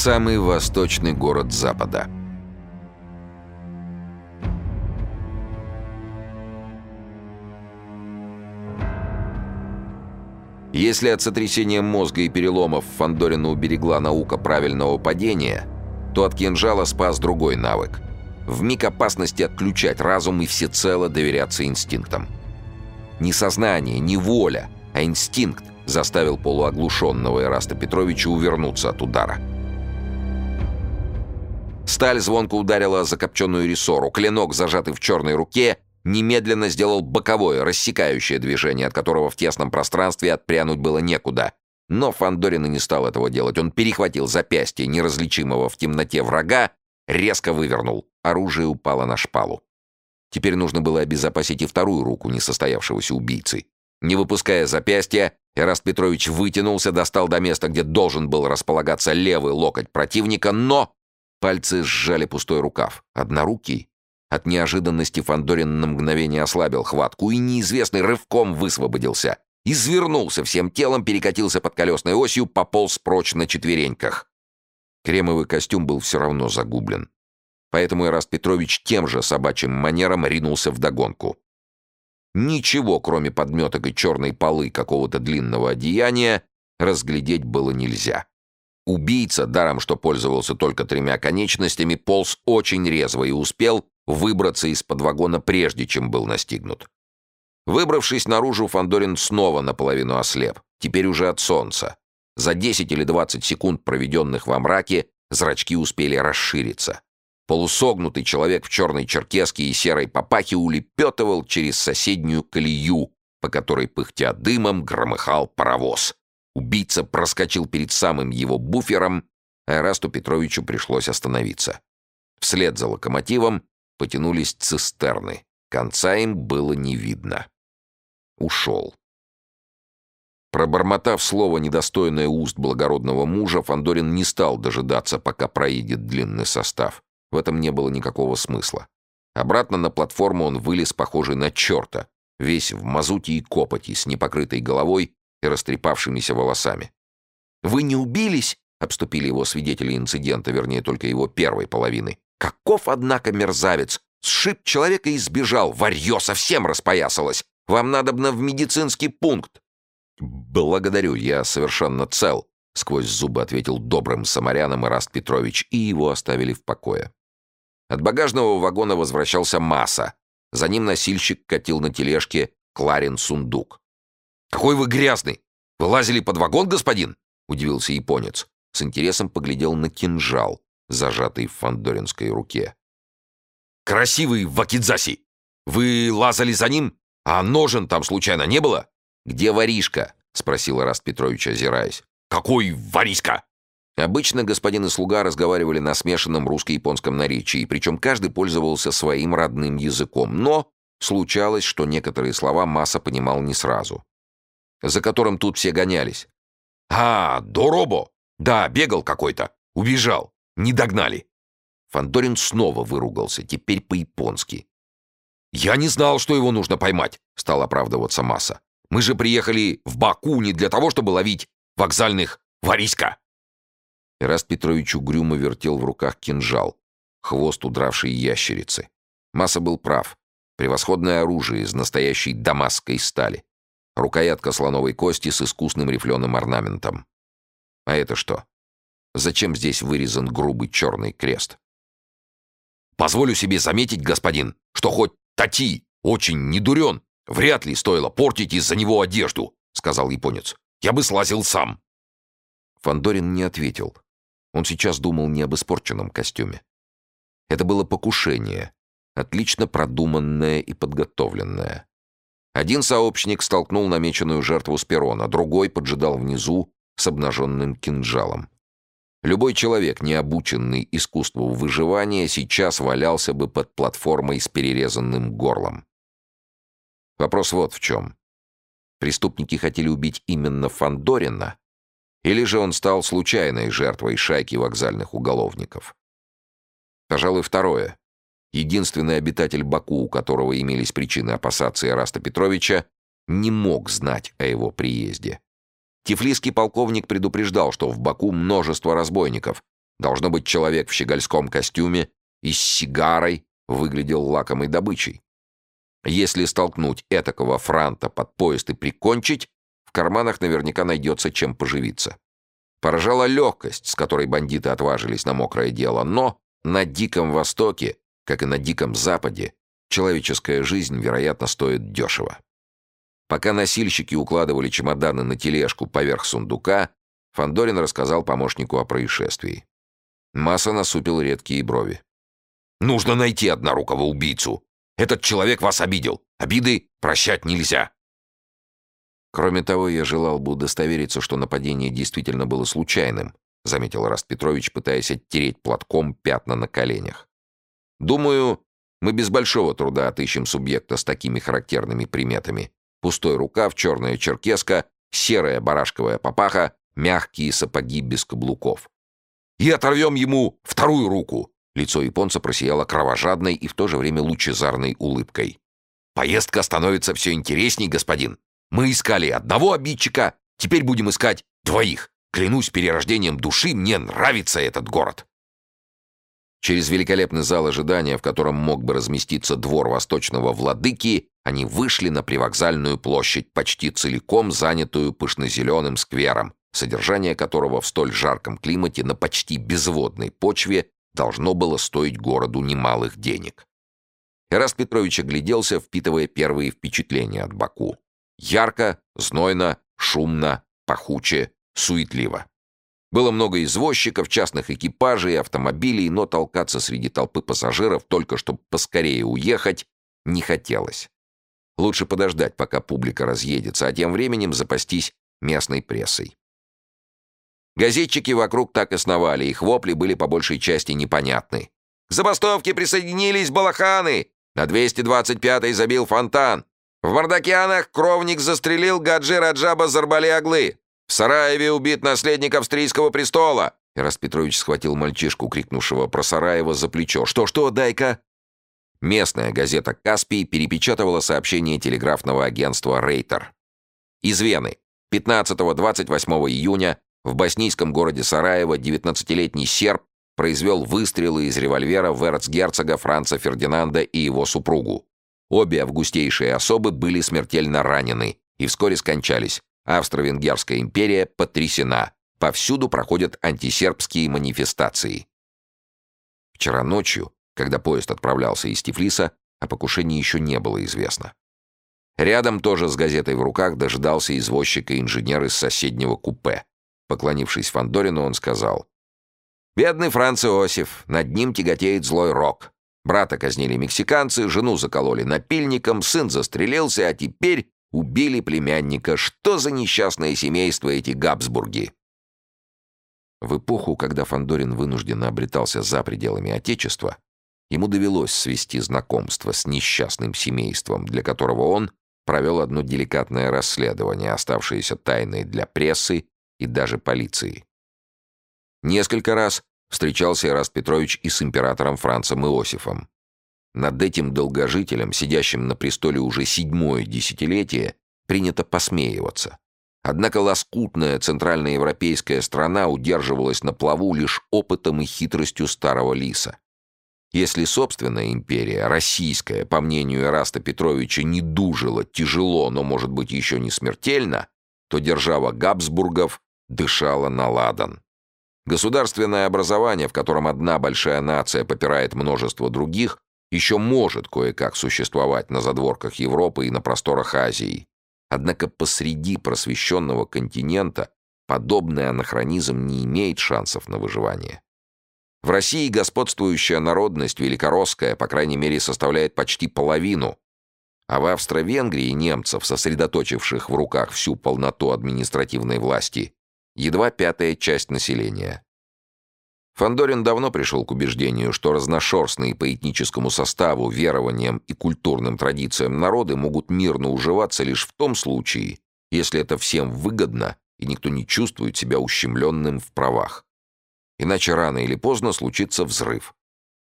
Самый восточный город Запада. Если от сотрясения мозга и переломов Фандорина уберегла наука правильного падения, то от кинжала спас другой навык. В миг опасности отключать разум и всецело доверяться инстинктам. Не сознание, не воля, а инстинкт заставил полуоглушенного Ираста Петровича увернуться от удара. Сталь звонко ударила закопченную рессору. Клинок, зажатый в черной руке, немедленно сделал боковое, рассекающее движение, от которого в тесном пространстве отпрянуть было некуда. Но Фандорин и не стал этого делать. Он перехватил запястье неразличимого в темноте врага, резко вывернул. Оружие упало на шпалу. Теперь нужно было обезопасить и вторую руку несостоявшегося убийцы. Не выпуская запястья, Эраст Петрович вытянулся, достал до места, где должен был располагаться левый локоть противника, но Пальцы сжали пустой рукав. Однорукий. От неожиданности Фандорин на мгновение ослабил хватку и неизвестный рывком высвободился. Извернулся всем телом, перекатился под колесной осью, пополз прочь на четвереньках. Кремовый костюм был все равно загублен. Поэтому Эраст Петрович тем же собачьим манером ринулся вдогонку. Ничего, кроме подметок и черной полы какого-то длинного одеяния, разглядеть было нельзя. Убийца, даром что пользовался только тремя конечностями, полз очень резво и успел выбраться из-под вагона прежде, чем был настигнут. Выбравшись наружу, Фандорин снова наполовину ослеп, теперь уже от солнца. За 10 или 20 секунд, проведенных во мраке, зрачки успели расшириться. Полусогнутый человек в черной черкеске и серой папахе улепетывал через соседнюю колею, по которой, пыхтя дымом, громыхал паровоз. Убийца проскочил перед самым его буфером, а Расту Петровичу пришлось остановиться. Вслед за локомотивом потянулись цистерны. Конца им было не видно. Ушел. Пробормотав слово, недостойное уст благородного мужа, Фандорин не стал дожидаться, пока проедет длинный состав. В этом не было никакого смысла. Обратно на платформу он вылез, похожий на черта, весь в мазуте и копоти, с непокрытой головой и растрепавшимися волосами. «Вы не убились?» — обступили его свидетели инцидента, вернее, только его первой половины. «Каков, однако, мерзавец! Сшиб человека и сбежал! Варье совсем распоясалось! Вам надобно в медицинский пункт!» «Благодарю, я совершенно цел», — сквозь зубы ответил добрым самарянам Ираст Петрович, и его оставили в покое. От багажного вагона возвращался Масса. За ним носильщик катил на тележке Кларин сундук. «Какой вы грязный! Вы лазили под вагон, господин?» — удивился японец. С интересом поглядел на кинжал, зажатый в фандоринской руке. «Красивый вакидзаси! Вы лазали за ним? А ножен там случайно не было?» «Где воришка?» — спросил Раст Петрович, озираясь. «Какой воришка?» Обычно господин и слуга разговаривали на смешанном русско-японском наречии, причем каждый пользовался своим родным языком, но случалось, что некоторые слова Масса понимал не сразу за которым тут все гонялись. «А, Доробо! Да, бегал какой-то. Убежал. Не догнали». Фандорин снова выругался, теперь по-японски. «Я не знал, что его нужно поймать», — стал оправдываться Масса. «Мы же приехали в Баку не для того, чтобы ловить вокзальных воришка». Ираст Петрович угрюмо вертел в руках кинжал, хвост удравшей ящерицы. Масса был прав. Превосходное оружие из настоящей дамасской стали. Рукоятка слоновой кости с искусным рифленым орнаментом. А это что? Зачем здесь вырезан грубый черный крест? «Позволю себе заметить, господин, что хоть Тати очень недурен, вряд ли стоило портить из-за него одежду», — сказал японец. «Я бы слазил сам». Фандорин не ответил. Он сейчас думал не об испорченном костюме. Это было покушение, отлично продуманное и подготовленное. Один сообщник столкнул намеченную жертву с перона, другой поджидал внизу с обнаженным кинжалом. Любой человек, не обученный искусству выживания, сейчас валялся бы под платформой с перерезанным горлом. Вопрос вот в чем. Преступники хотели убить именно Фандорина, или же он стал случайной жертвой шайки вокзальных уголовников? Пожалуй, второе. Единственный обитатель Баку, у которого имелись причины опасаться Ираста Петровича, не мог знать о его приезде. Тифлисский полковник предупреждал, что в Баку множество разбойников, Должно быть, человек в щегольском костюме и с сигарой выглядел лакомой добычей. Если столкнуть этакого франта под поезд и прикончить, в карманах наверняка найдется чем поживиться. Поражала легкость, с которой бандиты отважились на мокрое дело, но на Диком Востоке, как и на Диком Западе, человеческая жизнь, вероятно, стоит дешево. Пока носильщики укладывали чемоданы на тележку поверх сундука, Фандорин рассказал помощнику о происшествии. Масса насупил редкие брови. «Нужно найти однорукого убийцу. Этот человек вас обидел. Обиды прощать нельзя». «Кроме того, я желал бы удостовериться, что нападение действительно было случайным», заметил Раст Петрович, пытаясь оттереть платком пятна на коленях. «Думаю, мы без большого труда отыщем субъекта с такими характерными приметами. Пустой рукав, черная черкеска, серая барашковая папаха, мягкие сапоги без каблуков. «И оторвем ему вторую руку!» Лицо японца просияло кровожадной и в то же время лучезарной улыбкой. «Поездка становится все интересней, господин. Мы искали одного обидчика, теперь будем искать двоих. Клянусь перерождением души, мне нравится этот город». Через великолепный зал ожидания, в котором мог бы разместиться двор восточного владыки, они вышли на привокзальную площадь, почти целиком занятую пышнозеленым сквером, содержание которого в столь жарком климате на почти безводной почве должно было стоить городу немалых денег. Эраст Петрович огляделся, впитывая первые впечатления от Баку. Ярко, знойно, шумно, пахуче, суетливо. Было много извозчиков, частных экипажей автомобилей, но толкаться среди толпы пассажиров, только чтобы поскорее уехать, не хотелось. Лучше подождать, пока публика разъедется, а тем временем запастись местной прессой. Газетчики вокруг так и сновали, их вопли были по большей части непонятны. К забастовке присоединились балаханы! На 225-й забил фонтан! В Мардакианах кровник застрелил Гаджи Раджаба Зарбали-Аглы! В Сараеве убит наследник австрийского престола!» Ираст Петрович схватил мальчишку, крикнувшего про Сараева, за плечо. «Что-что, дай-ка!» Местная газета «Каспий» перепечатывала сообщение телеграфного агентства «Рейтер». Из Вены. 15-28 июня в боснийском городе Сараево 19-летний серб произвел выстрелы из револьвера в эрцгерцога Франца Фердинанда и его супругу. Обе августейшие особы были смертельно ранены и вскоре скончались, Австро-Венгерская империя потрясена. Повсюду проходят антисербские манифестации. Вчера ночью, когда поезд отправлялся из Тифлиса, о покушении еще не было известно. Рядом тоже с газетой в руках дожидался извозчика-инженер из соседнего купе. Поклонившись Фандорину, он сказал, «Бедный Франц Иосиф, над ним тяготеет злой рок. Брата казнили мексиканцы, жену закололи напильником, сын застрелился, а теперь Убили племянника. Что за несчастное семейство эти Габсбурги? В эпоху, когда Фандорин вынужденно обретался за пределами Отечества, ему довелось свести знакомство с несчастным семейством, для которого он провел одно деликатное расследование, оставшееся тайной для прессы и даже полиции. Несколько раз встречался Ираст Петрович и с императором Францем Иосифом. Над этим долгожителем, сидящим на престоле уже седьмое десятилетие, принято посмеиваться. Однако лоскутная центральноевропейская страна удерживалась на плаву лишь опытом и хитростью старого лиса. Если собственная империя, российская, по мнению Эраста Петровича, не дужила тяжело, но, может быть, еще не смертельно, то держава Габсбургов дышала на ладан. Государственное образование, в котором одна большая нация попирает множество других, еще может кое-как существовать на задворках Европы и на просторах Азии. Однако посреди просвещенного континента подобный анахронизм не имеет шансов на выживание. В России господствующая народность, великоросская, по крайней мере, составляет почти половину, а в Австро-Венгрии немцев, сосредоточивших в руках всю полноту административной власти, едва пятая часть населения. Фандорин давно пришел к убеждению, что разношерстные по этническому составу, верованиям и культурным традициям народы могут мирно уживаться лишь в том случае, если это всем выгодно и никто не чувствует себя ущемленным в правах. Иначе рано или поздно случится взрыв.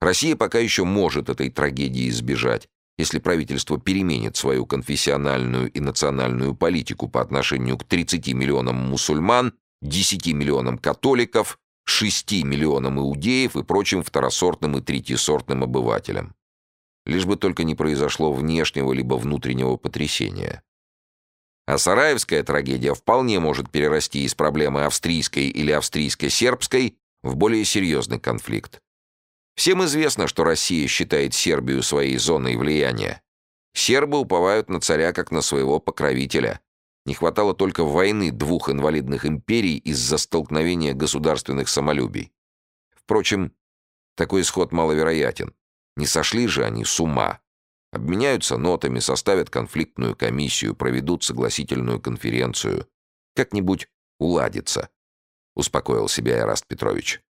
Россия пока еще может этой трагедии избежать, если правительство переменит свою конфессиональную и национальную политику по отношению к 30 миллионам мусульман, 10 миллионам католиков шести миллионам иудеев и прочим второсортным и третьесортным обывателям. Лишь бы только не произошло внешнего либо внутреннего потрясения. А сараевская трагедия вполне может перерасти из проблемы австрийской или австрийско-сербской в более серьезный конфликт. Всем известно, что Россия считает Сербию своей зоной влияния. Сербы уповают на царя как на своего покровителя. Не хватало только войны двух инвалидных империй из-за столкновения государственных самолюбий. Впрочем, такой исход маловероятен. Не сошли же они с ума. Обменяются нотами, составят конфликтную комиссию, проведут согласительную конференцию. Как-нибудь уладится, успокоил себя Эраст Петрович.